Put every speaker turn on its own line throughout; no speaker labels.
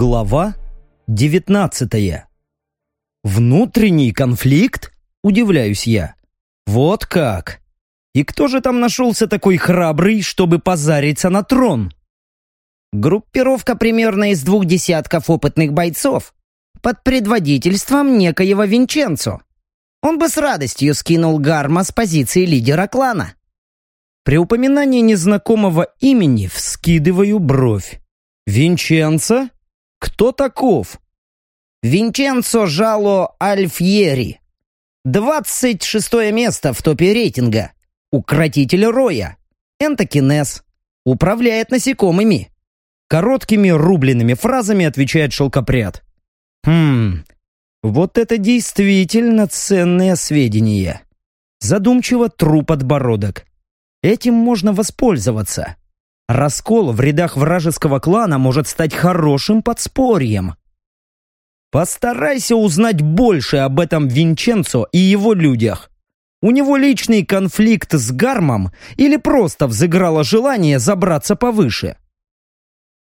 Глава 19 Внутренний конфликт? Удивляюсь я. Вот как? И кто же там нашелся такой храбрый, чтобы позариться на трон?
Группировка примерно из двух десятков опытных бойцов под предводительством некоего Винченцо. Он бы с радостью скинул Гарма с позиции лидера клана.
При упоминании незнакомого имени вскидываю бровь. Винченцо? Кто таков?
Винченцо Жало Альфьери. 26 место в топе рейтинга. Укротитель Роя. Энтокинез. Управляет насекомыми.
Короткими рубленными фразами отвечает шелкопряд. Хм, вот это действительно ценные сведения. Задумчиво тру подбородок. Этим можно воспользоваться. Раскол в рядах вражеского клана может стать хорошим подспорьем. Постарайся узнать больше об этом Винченцо и его людях. У него личный конфликт с Гармом или просто взыграло желание забраться повыше?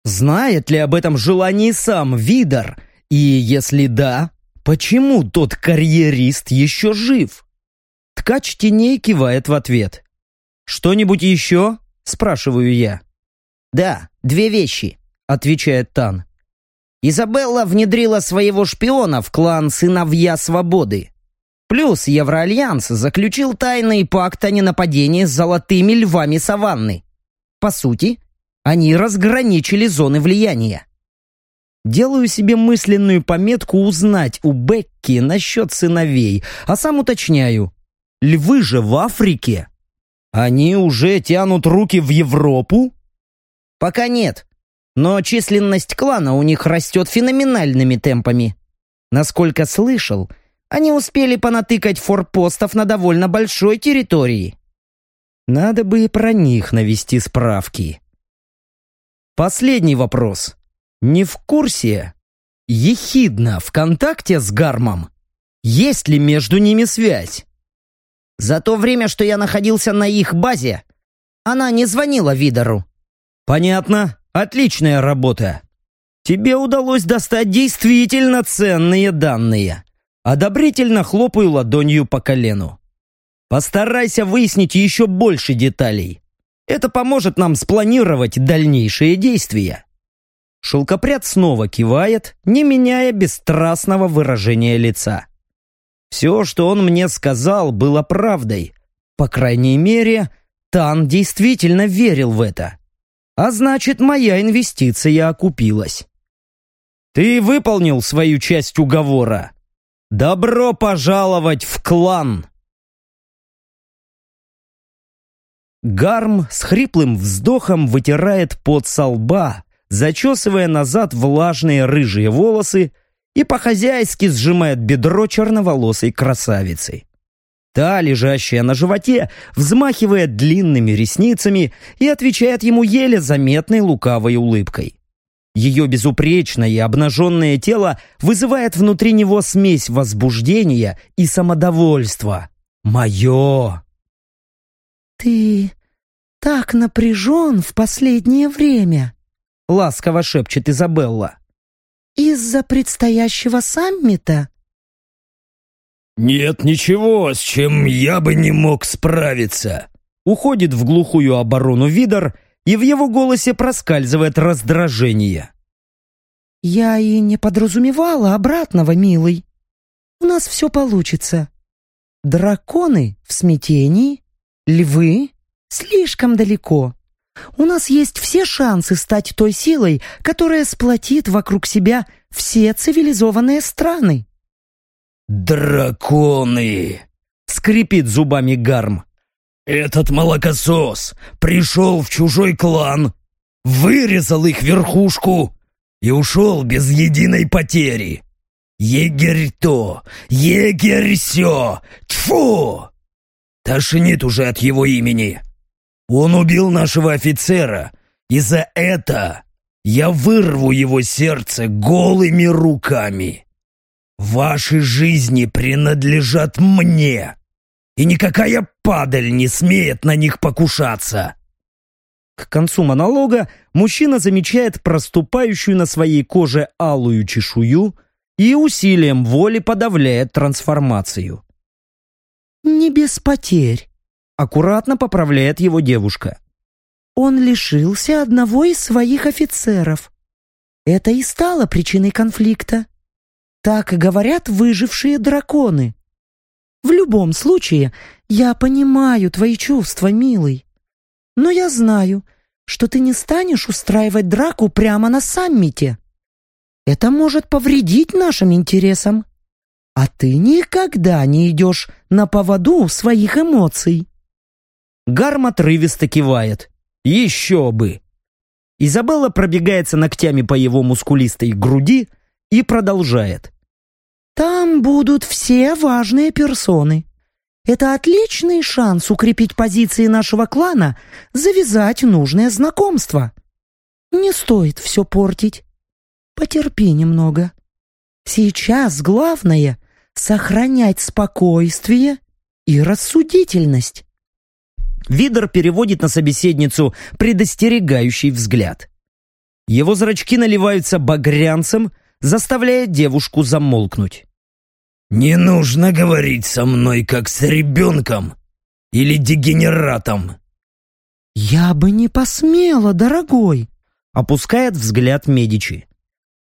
Знает ли об этом желании сам Видар? И если да, почему тот карьерист еще жив? Ткач теней кивает в ответ. «Что-нибудь еще?» – спрашиваю я.
«Да, две вещи», — отвечает Тан. «Изабелла внедрила своего шпиона в клан «Сыновья Свободы». Плюс Евроальянс заключил тайный пакт о ненападении с золотыми львами саванны. По сути, они разграничили зоны влияния.
Делаю себе мысленную пометку узнать у Бекки насчет сыновей, а сам уточняю. Львы же в Африке. Они уже тянут руки в Европу?
Пока нет. Но численность клана у них растет феноменальными темпами. Насколько слышал, они успели понатыкать форпостов на довольно большой территории.
Надо бы и про них навести справки. Последний вопрос. Не в курсе? Ехидна в контакте с Гармом? Есть ли между ними связь?
За то время, что я находился на их базе, она не звонила Видору.
«Понятно. Отличная работа. Тебе удалось достать действительно ценные данные». Одобрительно хлопаю ладонью по колену. Постарайся выяснить еще больше деталей. Это поможет нам спланировать дальнейшие действия. Шелкопряд снова кивает, не меняя бесстрастного выражения лица. Все, что он мне сказал, было правдой. По крайней мере, Тан действительно верил в это. А значит, моя инвестиция окупилась. Ты выполнил свою часть уговора. Добро пожаловать в клан! Гарм с хриплым вздохом вытирает пот со лба, зачесывая назад влажные рыжие волосы и по-хозяйски сжимает бедро черноволосой красавицы. Та, лежащая на животе, взмахивает длинными ресницами и отвечает ему еле заметной лукавой улыбкой. Ее безупречное и обнаженное тело вызывает внутри него смесь возбуждения и самодовольства. «Мое!»
«Ты так напряжен в последнее время», — ласково шепчет Изабелла. «Из-за предстоящего саммита?»
«Нет ничего, с чем я бы не мог справиться!»
Уходит в глухую оборону Видар, и в его голосе проскальзывает раздражение.
«Я и не подразумевала обратного, милый. У нас все получится. Драконы в смятении, львы слишком далеко. У нас есть все шансы стать той силой, которая сплотит вокруг себя все цивилизованные страны.
«Драконы!» — скрипит зубами Гарм. «Этот молокосос пришел в чужой клан, вырезал их верхушку и ушел без единой потери. Егерь то, егерь сё, тьфу! Тошнит уже от его имени. Он убил нашего офицера, и за это я вырву его сердце голыми руками. Ваши жизни принадлежат мне, и никакая падаль не смеет на них покушаться.
К концу монолога мужчина замечает проступающую на своей коже алую чешую и усилием воли подавляет трансформацию.
«Не без потерь», — аккуратно поправляет его девушка. «Он лишился одного из своих офицеров. Это и стало причиной конфликта. Так говорят выжившие драконы. В любом случае, я понимаю твои чувства, милый. Но я знаю, что ты не станешь устраивать драку прямо на саммите. Это может повредить нашим интересам. А ты никогда не идешь на поводу своих эмоций.
Гарм отрывисто кивает. Еще бы! Изабелла пробегается ногтями по его мускулистой груди и продолжает.
«Там будут все важные персоны. Это отличный шанс укрепить позиции нашего клана, завязать нужное знакомство. Не стоит все портить. Потерпи немного. Сейчас главное — сохранять спокойствие и рассудительность.
Видер переводит на собеседницу предостерегающий взгляд. Его зрачки наливаются багрянцем, заставляя девушку замолкнуть.
«Не нужно говорить со мной, как с ребенком или дегенератом».
«Я бы не посмела, дорогой», —
опускает взгляд Медичи.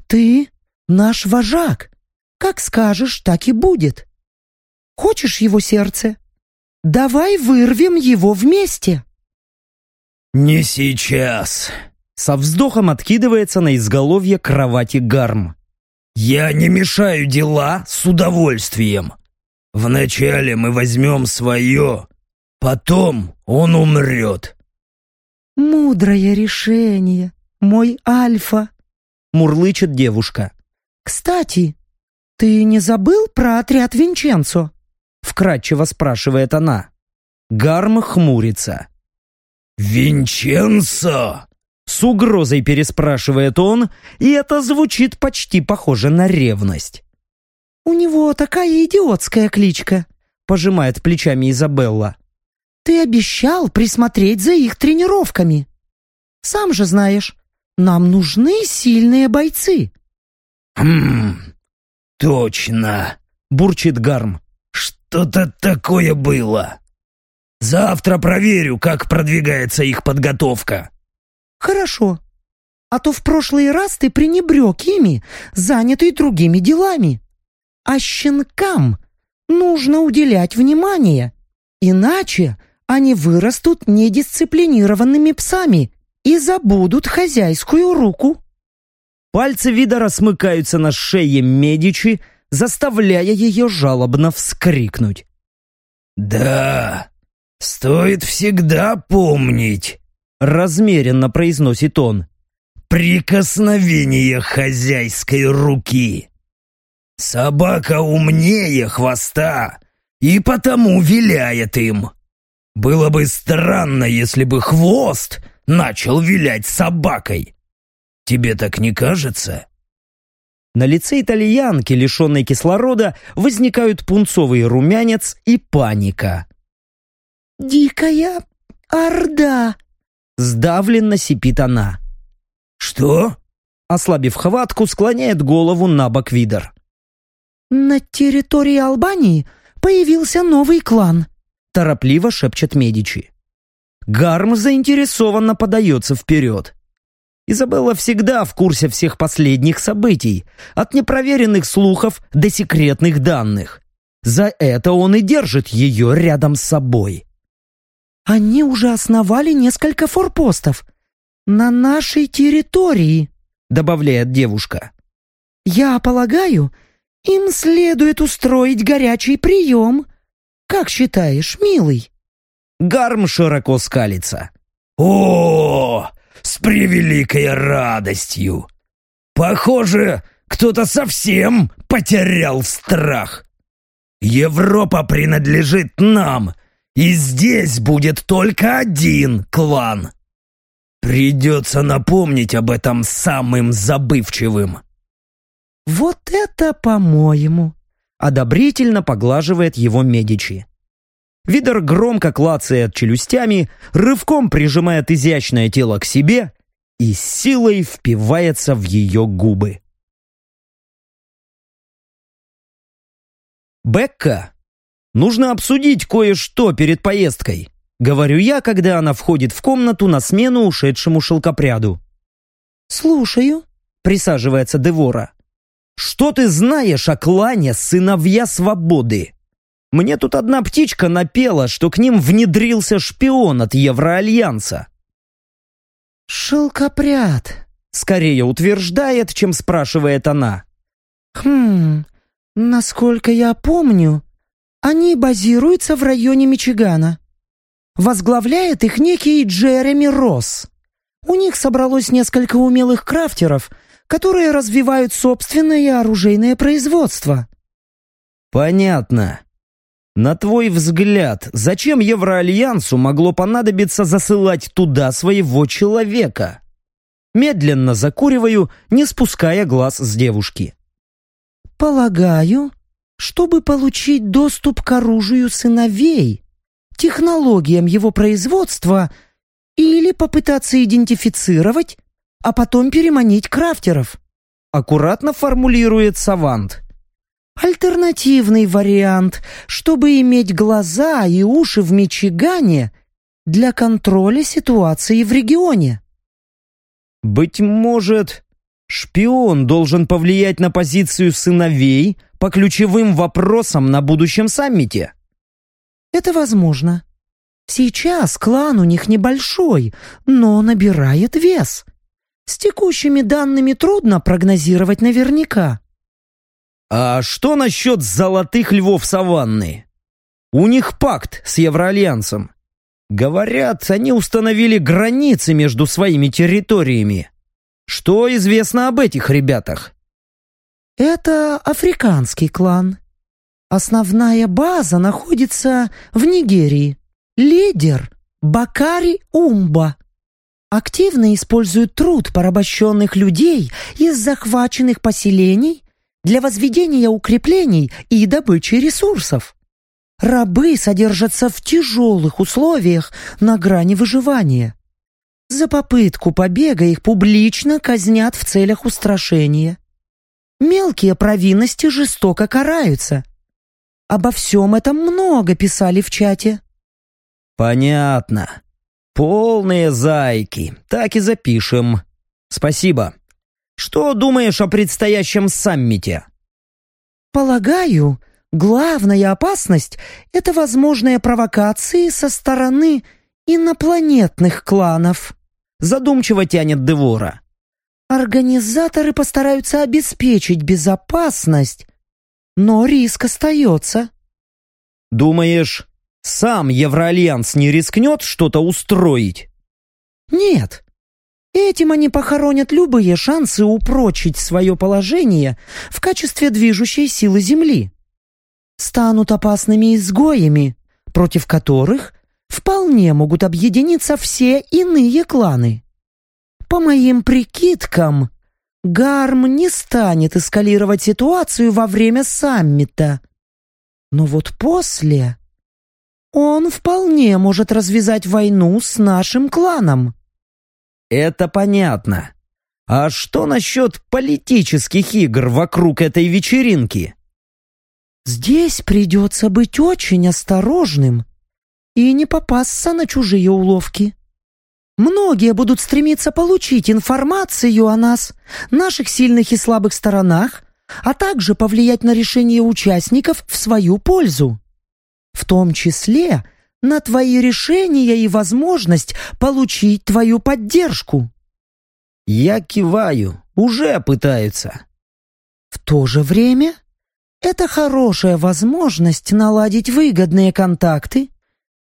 «Ты наш вожак. Как скажешь, так и будет. Хочешь его сердце? Давай вырвем его вместе».
«Не сейчас», —
со вздохом откидывается на изголовье кровати Гарм.
«Я не мешаю дела с удовольствием. Вначале мы возьмем свое, потом он умрет».
«Мудрое решение, мой Альфа», — мурлычет девушка. «Кстати, ты не забыл про отряд Винченцо?» — вкратчиво спрашивает она.
Гарм хмурится.
«Винченцо?»
С угрозой переспрашивает он, и это звучит почти похоже на ревность.
«У него такая идиотская кличка», — пожимает плечами Изабелла. «Ты обещал присмотреть за их тренировками. Сам же знаешь, нам нужны сильные бойцы».
«Хм, точно», — бурчит Гарм. «Что-то такое было. Завтра проверю, как продвигается их подготовка».
«Хорошо. А то в прошлый раз ты пренебрег ими, занятый другими делами. А щенкам нужно уделять внимание, иначе они вырастут недисциплинированными псами и забудут хозяйскую руку».
Пальцы Видора смыкаются на шее Медичи, заставляя ее жалобно вскрикнуть.
«Да, стоит всегда помнить»,
размеренно произносит он.
«Прикосновение хозяйской руки! Собака умнее хвоста и потому виляет им. Было бы странно, если бы хвост начал вилять собакой. Тебе так не кажется?»
На лице итальянки, лишенной кислорода, возникают пунцовый румянец и паника.
«Дикая орда!»
Сдавленно сипит она.
«Что?»
Ослабив хватку, склоняет голову на бок Видер.
«На территории Албании появился новый клан»,
торопливо шепчет Медичи. Гарм заинтересованно подается вперед. Изабелла всегда в курсе всех последних событий, от непроверенных слухов до секретных данных. За это он и держит ее рядом с собой.
Они уже основали несколько форпостов. На нашей территории», — добавляет девушка. «Я полагаю, им следует устроить горячий прием. Как считаешь, милый?»
Гарм широко скалится.
«О, с превеликой радостью! Похоже, кто-то совсем потерял страх. Европа принадлежит нам, и здесь будет только один клан. Придется напомнить об этом самым забывчивым.
«Вот это, по-моему!» — одобрительно поглаживает его Медичи.
Видер громко клацает челюстями, рывком прижимает изящное тело к себе и силой впивается в ее губы. Бекка, нужно обсудить кое-что перед поездкой. Говорю я, когда она входит в комнату на смену ушедшему шелкопряду.
«Слушаю», — присаживается Девора.
«Что ты знаешь о клане «Сыновья Свободы»?» Мне тут одна птичка напела, что к ним внедрился шпион от Евроальянса.
«Шелкопряд», —
скорее утверждает, чем спрашивает она.
«Хм, насколько я помню, они базируются в районе Мичигана. Возглавляет их некий Джереми Росс. У них собралось несколько умелых крафтеров, которые развивают собственное оружейное производство».
«Понятно. На твой взгляд, зачем Евроальянсу могло понадобиться засылать туда своего человека?» Медленно закуриваю, не спуская глаз с девушки.
«Полагаю, чтобы получить доступ к оружию сыновей, технологиям его производства или попытаться идентифицировать, а потом переманить крафтеров»,
аккуратно формулирует Савант.
Альтернативный вариант, чтобы иметь глаза и уши в Мичигане для контроля ситуации в регионе.
Быть может, шпион должен повлиять на позицию сыновей по ключевым вопросам на будущем саммите?
Это возможно. Сейчас клан у них небольшой, но набирает вес. С текущими данными трудно прогнозировать наверняка.
А что насчет золотых львов саванны? У них пакт с Евроальянсом. Говорят, они установили границы между своими территориями. Что известно об этих ребятах?
Это африканский клан. Основная база находится в Нигерии. Лидер – Бакари Умба. Активно используют труд порабощенных людей из захваченных поселений для возведения укреплений и добычи ресурсов. Рабы содержатся в тяжелых условиях на грани выживания. За попытку побега их публично казнят в целях устрашения. Мелкие провинности жестоко караются. Обо всем этом много писали в чате.
Понятно. Полные зайки. Так и запишем. Спасибо. Что думаешь о предстоящем саммите?
Полагаю, главная опасность — это возможные провокации со стороны инопланетных кланов.
Задумчиво тянет Девора.
Организаторы постараются обеспечить безопасность, но риск остается.
Думаешь, сам Евроальянс не рискнет что-то устроить?
Нет, Этим они похоронят любые шансы упрочить свое положение в качестве движущей силы Земли. Станут опасными изгоями, против которых вполне могут объединиться все иные кланы. По моим прикидкам, Гарм не станет эскалировать ситуацию во время саммита. Но вот после он вполне может развязать войну с нашим кланом.
Это понятно. А что насчет политических игр вокруг этой вечеринки?
Здесь придется быть очень осторожным и не попасться на чужие уловки. Многие будут стремиться получить информацию о нас, наших сильных и слабых сторонах, а также повлиять на решение участников в свою пользу. В том числе на твои решения и возможность получить твою поддержку.
Я киваю, уже пытаются.
В то же время это хорошая возможность наладить выгодные контакты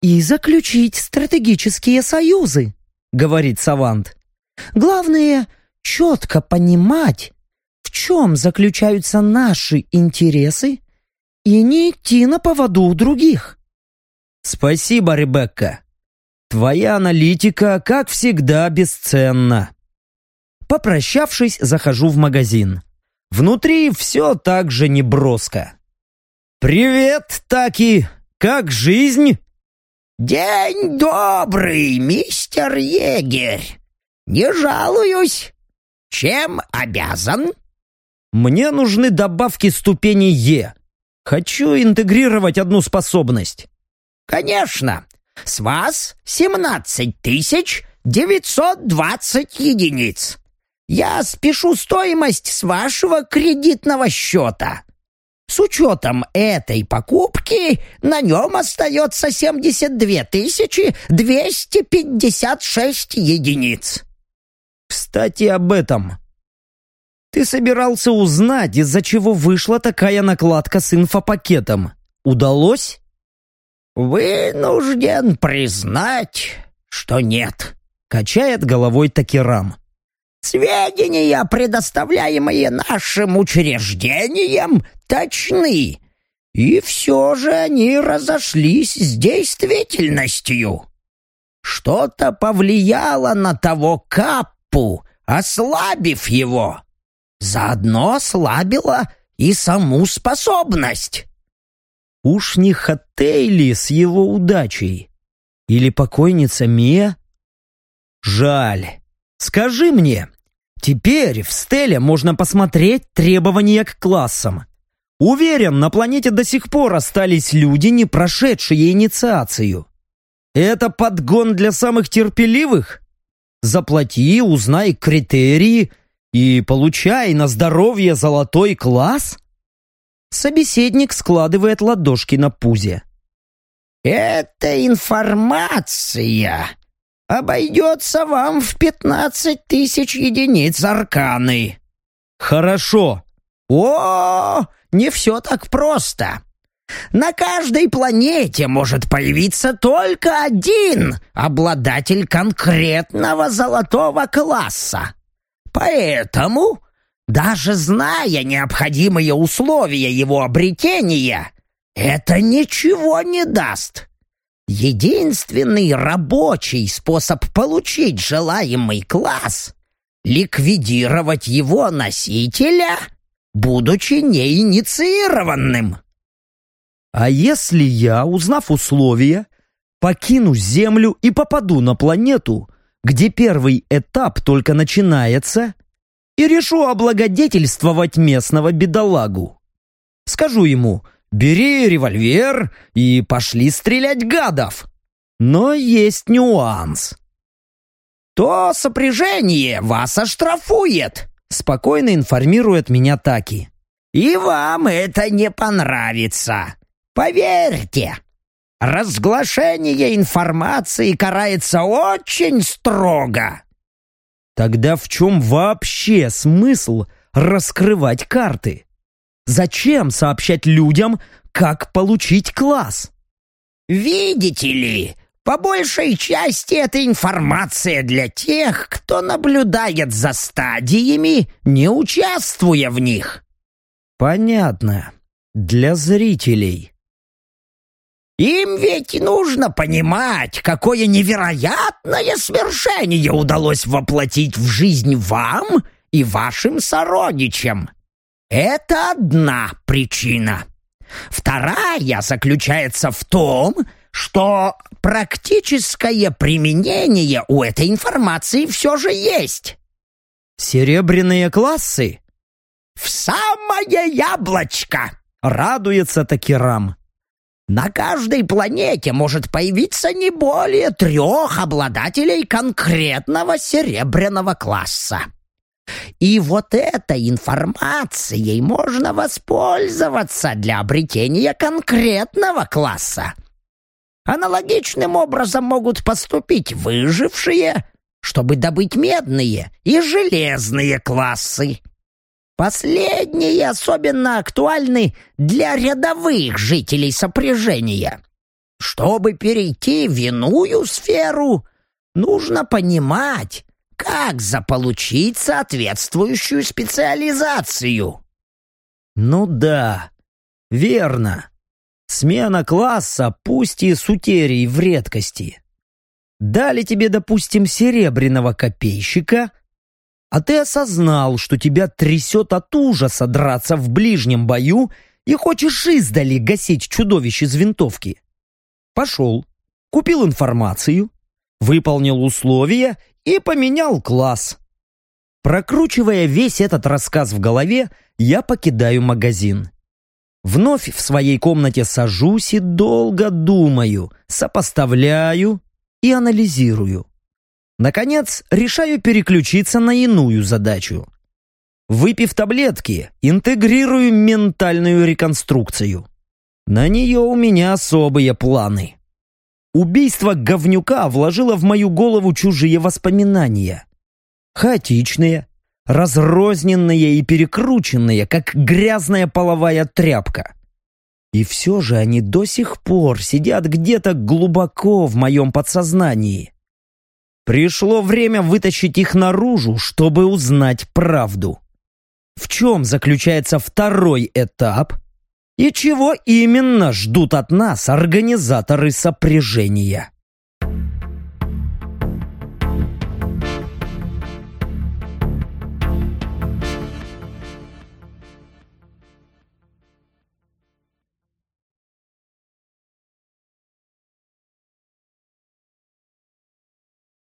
и заключить стратегические союзы, говорит Савант. Главное — четко понимать, в чем заключаются наши интересы и не идти на поводу у других.
Спасибо, Ребекка. Твоя аналитика, как всегда, бесценна. Попрощавшись, захожу в магазин. Внутри все так же неброско. «Привет, Таки! Как жизнь?»
«День добрый, мистер егерь! Не жалуюсь. Чем обязан?»
«Мне нужны добавки ступени Е. Хочу интегрировать одну способность».
«Конечно. С вас семнадцать тысяч девятьсот двадцать единиц. Я спешу стоимость с вашего кредитного счета. С учетом этой покупки на нем остается 72 тысячи 256 единиц.
Кстати, об этом. Ты собирался узнать, из-за чего вышла такая накладка с инфопакетом. Удалось?
Вынужден признать, что нет.
Качает головой Такерам.
Сведения, предоставляемые нашим учреждениям, точны, и все же они разошлись с действительностью. Что-то повлияло на того Каппу, ослабив его. Заодно ослабило и саму способность.
Уж не Хаттейли с его удачей? Или покойница Мия? Жаль. Скажи мне, теперь в стеле можно посмотреть требования к классам. Уверен, на планете до сих пор остались люди, не прошедшие инициацию. Это подгон для самых терпеливых? Заплати, узнай критерии и получай на здоровье золотой класс? Собеседник складывает ладошки на пузе.
«Эта информация обойдется вам в пятнадцать тысяч единиц арканы».
«Хорошо».
«О, не все так просто. На каждой планете может появиться только один обладатель конкретного золотого класса. Поэтому, даже зная необходимые условия его обретения, это ничего не даст. Единственный рабочий способ получить желаемый класс — ликвидировать его носителя, будучи неинициированным.
А если я, узнав условия, покину Землю и попаду на планету, где первый этап только начинается, и решу облагодетельствовать местного бедолагу? Скажу ему — Бери револьвер и пошли стрелять гадов. Но есть нюанс.
То сопряжение вас оштрафует, спокойно информирует меня Таки. И вам это не понравится. Поверьте, разглашение информации карается очень строго.
Тогда в чем вообще смысл раскрывать карты? Зачем сообщать людям, как получить класс?
Видите ли, по большей части это информация для тех, кто наблюдает за стадиями, не участвуя в них.
Понятно. Для зрителей.
Им ведь нужно понимать, какое невероятное свершение удалось воплотить в жизнь вам и вашим сородичам. Это одна причина. Вторая заключается в том, что практическое применение у этой информации все же есть.
Серебряные классы?
В самое яблочко!
Радуется Такирам.
На каждой планете может появиться не более трех обладателей конкретного серебряного класса. И вот этой информацией можно воспользоваться для обретения конкретного класса. Аналогичным образом могут поступить выжившие, чтобы добыть медные и железные классы. Последние особенно актуальны для рядовых жителей сопряжения. Чтобы перейти в иную сферу, нужно понимать, как заполучить соответствующую специализацию?
Ну да, верно. Смена класса, пусть и с утерей в редкости. Дали тебе, допустим, серебряного копейщика, а ты осознал, что тебя трясет от ужаса драться в ближнем бою и хочешь издали гасить чудовище из винтовки. Пошел, купил информацию, выполнил условия и поменял класс. Прокручивая весь этот рассказ в голове, я покидаю магазин. Вновь в своей комнате сажусь и долго думаю, сопоставляю и анализирую. Наконец, решаю переключиться на иную задачу. Выпив таблетки, интегрирую ментальную реконструкцию. На нее у меня особые планы. Убийство говнюка вложило в мою голову чужие воспоминания. Хаотичные, разрозненные и перекрученные, как грязная половая тряпка. И все же они до сих пор сидят где-то глубоко в моем подсознании. Пришло время вытащить их наружу, чтобы узнать правду. В чем заключается второй этап и чего именно ждут от нас организаторы сопряжения?